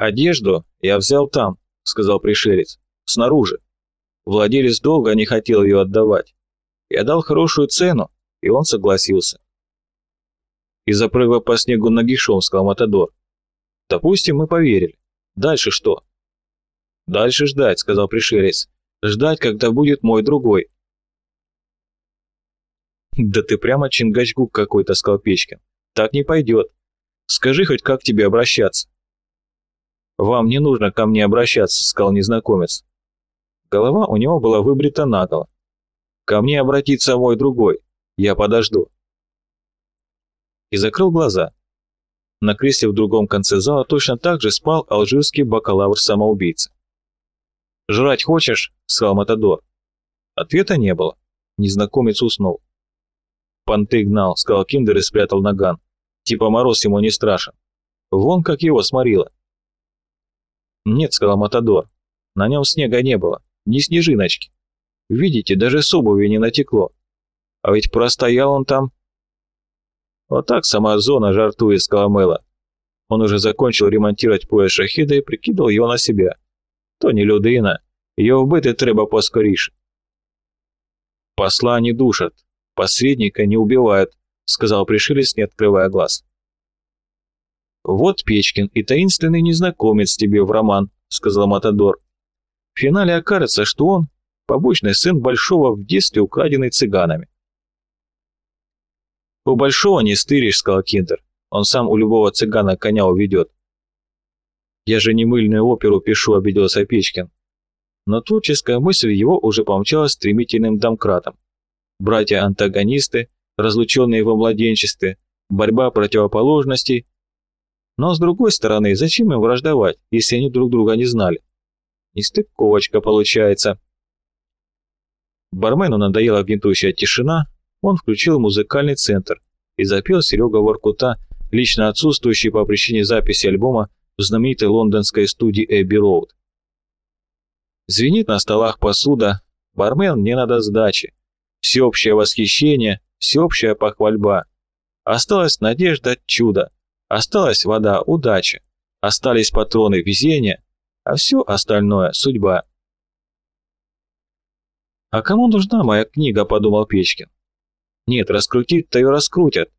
«Одежду я взял там», — сказал пришелец, — «снаружи. Владелец долго не хотел ее отдавать. Я дал хорошую цену, и он согласился». «И запрыгал по снегу нагишом», — сказал Матадор. «Допустим, мы поверили. Дальше что?» «Дальше ждать», — сказал пришелец. «Ждать, когда будет мой другой». «Да ты прямо Чингачгук какой-то», — сказал Печкин. «Так не пойдет. Скажи хоть, как тебе обращаться?» «Вам не нужно ко мне обращаться», — сказал незнакомец. Голова у него была выбрита наголо. «Ко мне обратится мой другой. Я подожду». И закрыл глаза. На кресле в другом конце зала точно так же спал алжирский бакалавр-самоубийца. «Жрать хочешь?» — сказал Матадор. Ответа не было. Незнакомец уснул. «Понты гнал», — сказал Киндер и спрятал наган. «Типа мороз ему не страшен. Вон как его сморило». «Нет», — сказал Матадор. «На нем снега не было, ни снежиночки. Видите, даже с обуви не натекло. А ведь простоял он там...» «Вот так сама зона жартует», — сказала Мэла. Он уже закончил ремонтировать пояс шахида и прикидывал его на себя. То не людина, ее вбити треба поскоріше. «Посла не душат, посредника не убивают», — сказал пришелец, не открывая глаз. «Вот Печкин и таинственный незнакомец тебе в роман», — сказал Матадор. В финале окажется, что он — побочный сын Большого в детстве украденный цыганами. «У Большого не стыришь», — сказал Киндер. «Он сам у любого цыгана коня уведет». «Я же не мыльную оперу пишу», — обиделся Печкин. Но творческая мысль его уже помчалась стремительным домкратом. Братья-антагонисты, разлученные во младенчестве, борьба противоположностей. Но с другой стороны, зачем им враждовать, если они друг друга не знали? Нестыковочка получается. Бармену надоела гнетущая тишина, он включил музыкальный центр и запел Серега Воркута, лично отсутствующий по причине записи альбома в знаменитой лондонской студии Эбби Роуд. Звенит на столах посуда, бармен не надо сдачи. Всеобщее восхищение, всеобщая похвальба. Осталась надежда чуда, осталась вода удача, остались патроны везения, а все остальное судьба. «А кому нужна моя книга?» – подумал Печкин. Нет, раскрутить-то ее раскрутят,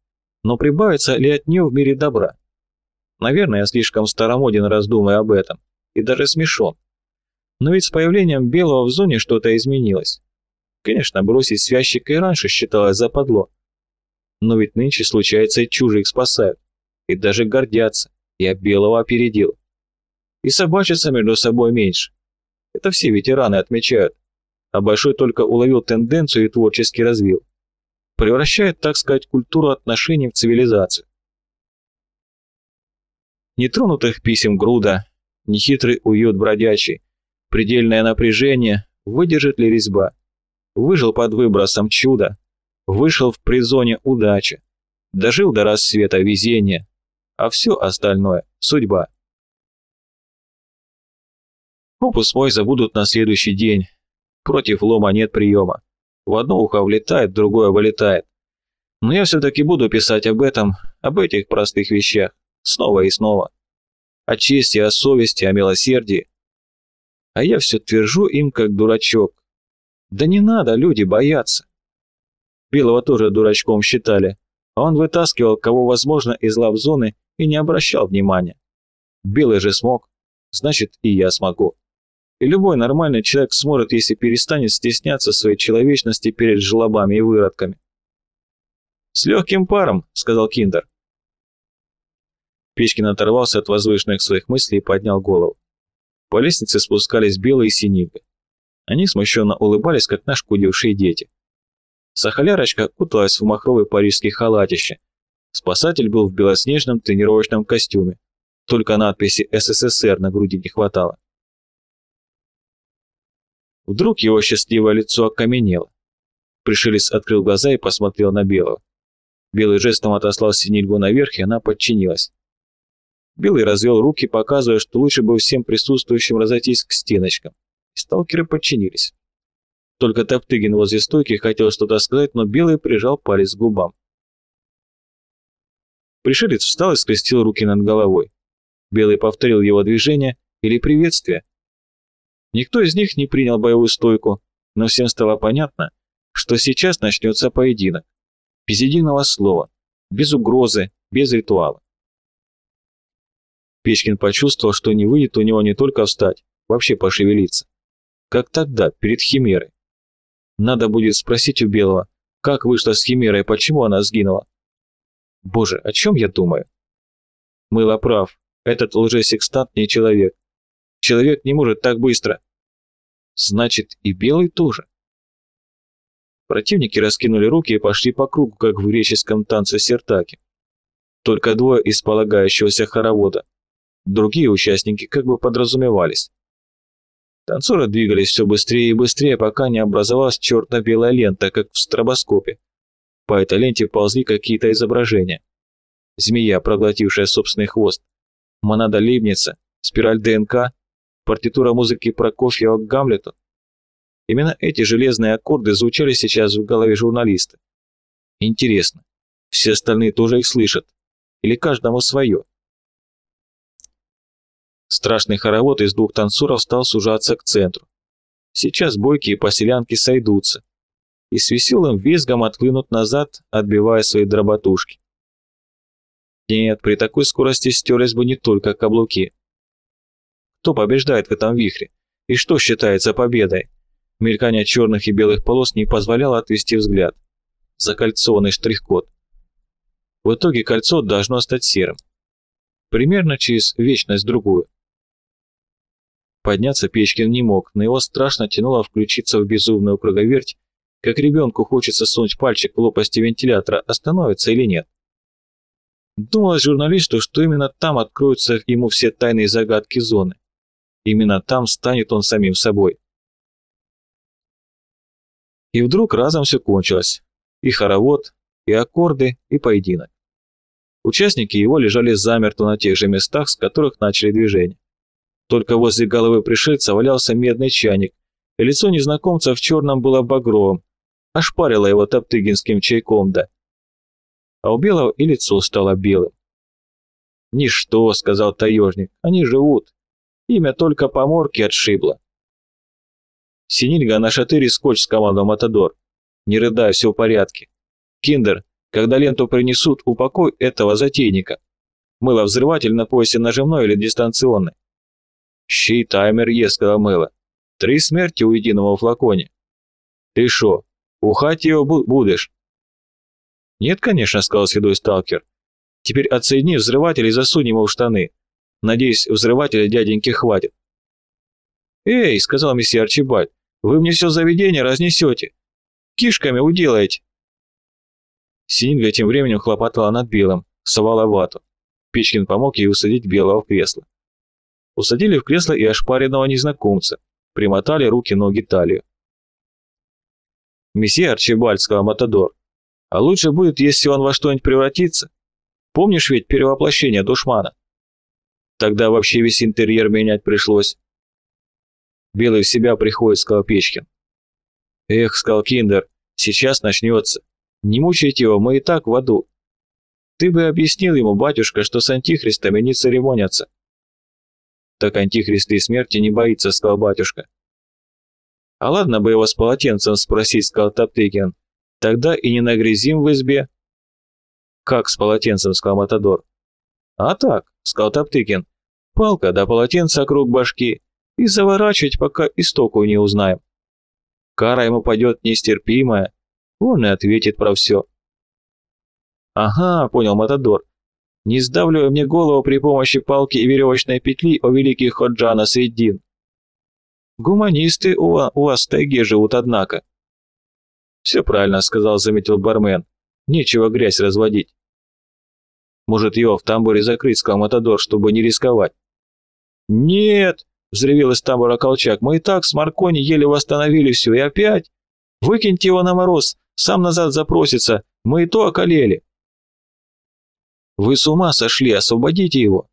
но прибавится ли от нее в мире добра? Наверное, я слишком старомоден, раздумывая об этом, и даже смешон. Но ведь с появлением белого в зоне что-то изменилось. Конечно, бросить связчика и раньше считалось западло. Но ведь нынче случается и чужих спасают. И даже гордятся. Я белого опередил. И собачатся между собой меньше. Это все ветераны отмечают. А Большой только уловил тенденцию и творчески развил превращает, так сказать, культуру отношений в цивилизацию. Нетронутых писем груда, нехитрый уют бродячий, предельное напряжение, выдержит ли резьба. Выжил под выбросом чуда, вышел в призоне удача, дожил до рассвета везения, а все остальное — судьба. Опус мой забудут на следующий день. Против лома нет приема. В одно ухо влетает, в другое вылетает. Но я все-таки буду писать об этом, об этих простых вещах, снова и снова. О чести, о совести, о милосердии. А я все твержу им, как дурачок. Да не надо, люди, бояться. Белого тоже дурачком считали, а он вытаскивал, кого возможно, из лав-зоны и не обращал внимания. Белый же смог, значит и я смогу. И любой нормальный человек сможет, если перестанет стесняться своей человечности перед жлобами и выродками. «С легким паром», — сказал Киндер. Печкин оторвался от возвышенных своих мыслей и поднял голову. По лестнице спускались белые синивы. Они смущенно улыбались, как нашкодившие дети. Сахалярочка куталась в махровый парижский халатище. Спасатель был в белоснежном тренировочном костюме. Только надписи «СССР» на груди не хватало. Вдруг его счастливое лицо окаменело. Пришелец открыл глаза и посмотрел на Белого. Белый жестом отослал Синильгу наверх, и она подчинилась. Белый развел руки, показывая, что лучше бы всем присутствующим разойтись к стеночкам. И сталкеры подчинились. Только Топтыгин возле стойки хотел что-то сказать, но Белый прижал палец к губам. Пришелец встал и скрестил руки над головой. Белый повторил его движение или приветствие. Никто из них не принял боевую стойку, но всем стало понятно, что сейчас начнется поединок. Без единого слова, без угрозы, без ритуала. Печкин почувствовал, что не выйдет у него не только встать, вообще пошевелиться. Как тогда, перед Химерой. Надо будет спросить у Белого, как вышла с Химерой, почему она сгинула. Боже, о чем я думаю? Мыло прав, этот лжесекстант не человек. Человек не может так быстро. Значит, и Белый тоже. Противники раскинули руки и пошли по кругу, как в греческом танце сертаки. Только двое из полагающегося хоровода. Другие участники как бы подразумевались. Танцоры двигались все быстрее и быстрее, пока не образовалась черно-белая лента, как в стробоскопе. По этой ленте ползли какие-то изображения. Змея, проглотившая собственный хвост. Монада Лейбница, спираль ДНК, партитура музыки Прокофьева к Гамлету. Именно эти железные аккорды звучали сейчас в голове журналиста. Интересно, все остальные тоже их слышат? Или каждому свое? Страшный хоровод из двух танцоров стал сужаться к центру. Сейчас бойкие поселянки сойдутся и с веселым визгом отклынут назад, отбивая свои дроботушки. Нет, при такой скорости стерлись бы не только каблуки. Кто побеждает в этом вихре? И что считается победой? Мелькание черных и белых полос не позволяло отвести взгляд. Закольцованный штрих-код. В итоге кольцо должно стать серым. Примерно через вечность-другую. Подняться Печкин не мог, но его страшно тянуло включиться в безумную круговерть, как ребенку хочется сунуть пальчик в лопасти вентилятора, остановится или нет. Думалось журналисту, что именно там откроются ему все тайные загадки зоны. Именно там станет он самим собой. И вдруг разом все кончилось. И хоровод, и аккорды, и поединок. Участники его лежали замертво на тех же местах, с которых начали движение. Только возле головы пришельца валялся медный чайник, и лицо незнакомца в черном было багровым, ошпарило его топтыгинским чайком, да. А у белого и лицо стало белым. «Ничто», — сказал таежник, — «они живут. Имя только поморки отшибло». Синильга на шатыре скотч с командой Матадор. «Не рыдай, все в порядке. Киндер, когда ленту принесут, упокой этого затейника. Мыло-взрыватель на поясе нажимной или дистанционный. «Щей таймер є», — сказала Мела. «Три смерти у единого флаконе». «Ты шо, ухать его бу будешь?» «Нет, конечно», — сказал седой сталкер. «Теперь отсоедини взрыватель и засунь его в штаны. Надеюсь, взрывателя дяденьки хватит». «Эй», — сказал месье Арчибальд, — «вы мне все заведение разнесете. Кишками уделаете». Синьга тем временем хлопотала над белым, совала вату. Печкин помог ей усадить белого в кресло. Усадили в кресло и ошпаренного незнакомца, примотали руки-ноги талию. «Месье Арчибальд», — сказал Матадор, — «а лучше будет, если он во что-нибудь превратится. Помнишь ведь перевоплощение душмана? Тогда вообще весь интерьер менять пришлось». «Белый в себя приходит», — сказал Печкин. «Эх», — сказал Киндер, — «сейчас начнется. Не мучайте его, мы и так в аду. Ты бы объяснил ему, батюшка, что с антихристами не церемонятся». «Так антихрист и смерти не боится», — сказал батюшка. «А ладно бы его с полотенцем спросить», — сказал Топтыгин. «Тогда и не нагрязим в избе». «Как с полотенцем?» — сказал Матадор. «А так», — сказал Топтыгин. «Палка да полотенце круг башки и заворачивать, пока истоку не узнаем. Кара ему пойдет нестерпимая, он и ответит про все». «Ага», — понял Матадор, не сдавливая мне голову при помощи палки и веревочной петли, о великий Ходжана Среддин. Гуманисты у, у тайге живут, однако. Все правильно сказал, заметил бармен. Нечего грязь разводить. Может, его в тамбуре закрыть, сказал Матадор, чтобы не рисковать. Нет, взревел из тамбура Колчак, мы и так с Маркони еле восстановили все, и опять? Выкиньте его на мороз, сам назад запросится, мы и то околели. Вы с ума сошли, освободите его!»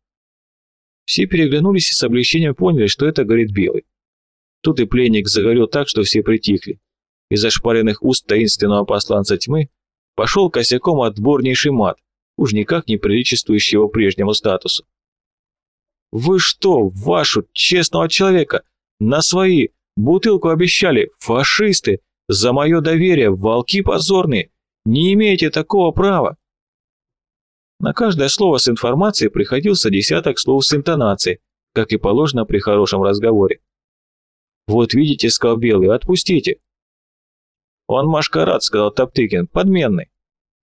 Все переглянулись и с облегчением поняли, что это говорит Белый. Тут и пленник заговорил так, что все притихли. Из ошпаренных уст таинственного посланца тьмы пошел косяком отборнейший мат, уж никак не приличествующий его прежнему статусу. Вы что, вашу, честного человека, на свои, бутылку обещали, фашисты, за мое доверие, волки позорные, не имеете такого права. На каждое слово с информацией приходился десяток слов с интонацией, как и положено при хорошем разговоре. «Вот видите, — сказал Белый, — отпустите». «Он Машкарат», — сказал Топтыкин, — «подменный».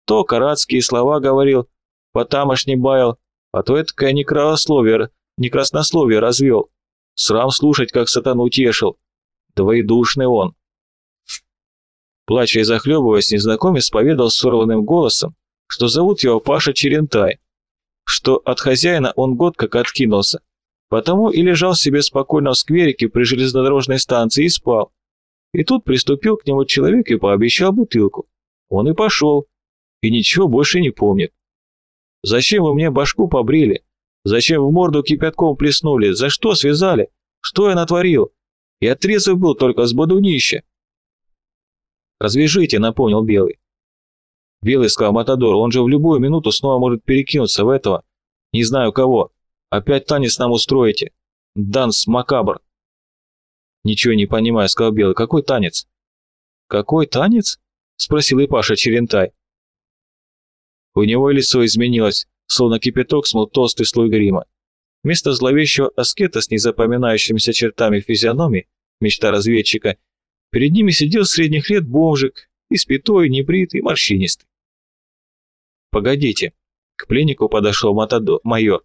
То каратские слова говорил, потамошний баял, а то это некрословие, некраснословие развел. Срам слушать, как сатану тешил. Двоедушный он. Плача и захлебываясь, незнакомец поведал сорванным голосом, что зовут его Паша Черентай, что от хозяина он год как откинулся, потому и лежал себе спокойно в скверике при железнодорожной станции и спал. И тут приступил к нему человек и пообещал бутылку. Он и пошел, и ничего больше не помнит. Зачем вы мне башку побрили? Зачем в морду кипятком плеснули? За что связали? Что я натворил? Я трезвый был только с бодунища. «Развяжите», — напомнил Белый. Белый сказал Матадор, он же в любую минуту снова может перекинуться в этого. Не знаю кого. Опять танец нам устроите. Данс макабр. Ничего не понимаю, сказал Белый. Какой танец? Какой танец? Спросил и Паша Черентай. У него лицо изменилось, словно кипяток смыл толстый слой грима. Вместо зловещего аскета с незапоминающимися чертами физиономии, мечта разведчика, перед ними сидел средних лет бомжик, испятой, небритый, морщинистый. «Погодите», — к пленнику подошел Матадо, майор.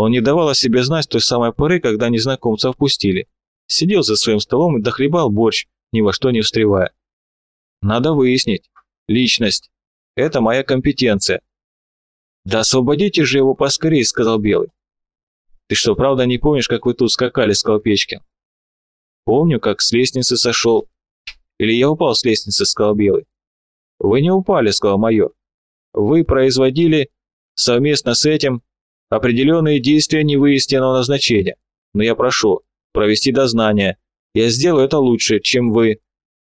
Он не давал о себе знать той самой поры, когда незнакомца впустили. Сидел за своим столом и дохлебал борщ, ни во что не встревая. «Надо выяснить. Личность. Это моя компетенция». «Да освободите же его поскорее», — сказал Белый. «Ты что, правда не помнишь, как вы тут скакали, — сказал Печкин?» «Помню, как с лестницы сошел». «Или я упал с лестницы», — сказал Белый. «Вы не упали», — сказал майор. «Вы производили совместно с этим определенные действия невыясненного назначения, но я прошу провести дознание. Я сделаю это лучше, чем вы.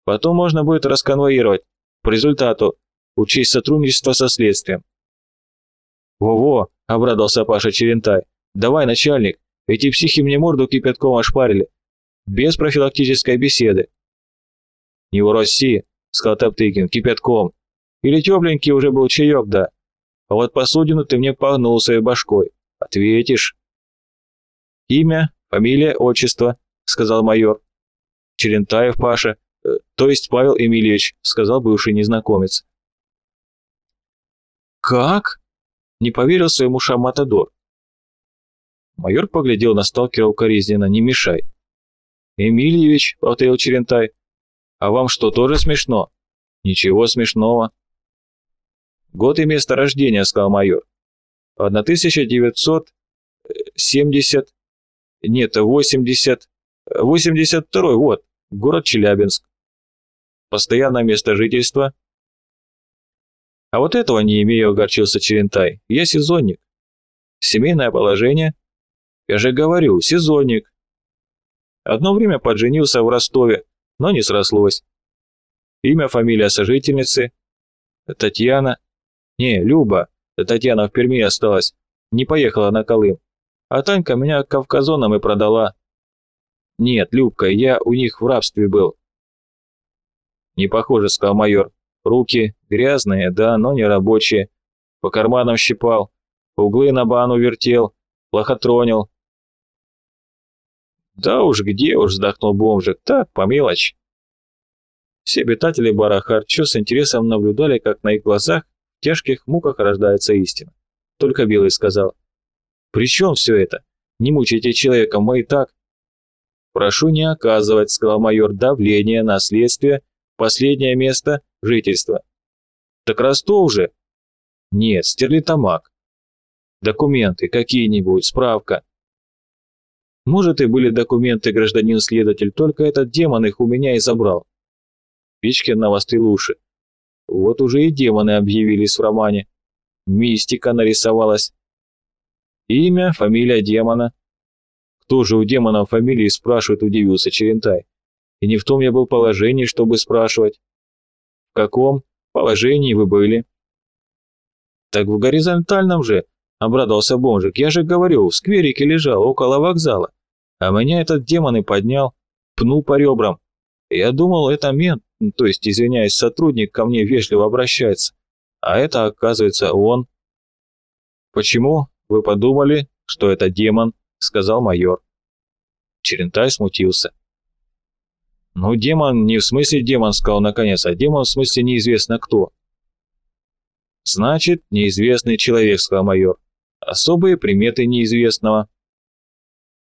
Потом можно будет расконвоировать. По результату учесть сотрудничество со следствием. «Во-во!» — обрадовался Паша Черентай. «Давай, начальник, эти психи мне морду кипятком ошпарили. Без профилактической беседы». «Не уроси!» — сказал Топтыкин, — «кипятком. Или тепленький уже был чаек, да. А вот посудину ты мне погнул своей башкой. Ответишь». «Имя, фамилия, отчество», — сказал майор. «Черентаев Паша, э, то есть Павел Эмильевич», — сказал бывший незнакомец. «Как?» — не поверил своим ушам Матадор. Майор поглядел на сталкера укоризненно, не мешай. «Эмильевич», — повторил Черентай, — «а вам что, тоже смешно?» «Ничего смешного». «Год и место рождения», — сказал майор. 1970... Нет, 80... 82 вот, город Челябинск. Постоянное место жительства — а вот этого не имею, огорчился Черентай. Я сезонник. Семейное положение? Я же говорю, сезонник. Одно время подженился в Ростове, но не срослось. Имя, фамилия сожительницы? Татьяна. Не, Люба. Татьяна в Перми осталась. Не поехала на Колым. А Танька меня кавказоном и продала. Нет, Любка, я у них в рабстве был. Не похоже, сказал майор. Руки грязные, да, но не рабочие. По карманам щипал, углы на бану вертел, плохотронил. Да уж, где уж, вздохнул бомжик, так, по мелочи. Все обитатели бара Харчо с интересом наблюдали, как на их глазах тяжких муках рождается истина. Только Белый сказал, «При чем все это? Не мучайте человека, мы и так...» «Прошу не оказывать», — сказал майор, — «давление на следствие, последнее место жительства. Так Ростов же? Нет, Стерлитамак. Документы какие-нибудь, справка. Может и были документы, гражданин-следователь, только этот демон их у меня и забрал. Печкин навострил уши. Вот уже и демоны объявились в романе. Мистика нарисовалась. Имя, фамилия демона. Кто же у демона фамилии спрашивает, удивился Черентай. И не в том я был положении, чтобы спрашивать. В каком положении вы были? Так в горизонтальном же, Обрадовался бомжик. «Я же говорю, в скверике лежал, около вокзала. А меня этот демон и поднял, пнул по ребрам. Я думал, это мент, то есть, извиняюсь, сотрудник ко мне вежливо обращается. А это, оказывается, он». «Почему вы подумали, что это демон?» — сказал майор. Черентай смутился. «Ну, демон не в смысле демон, — сказал наконец, — а демон в смысле неизвестно кто». «Значит, неизвестный человек», — сказал майор. «Особые приметы неизвестного».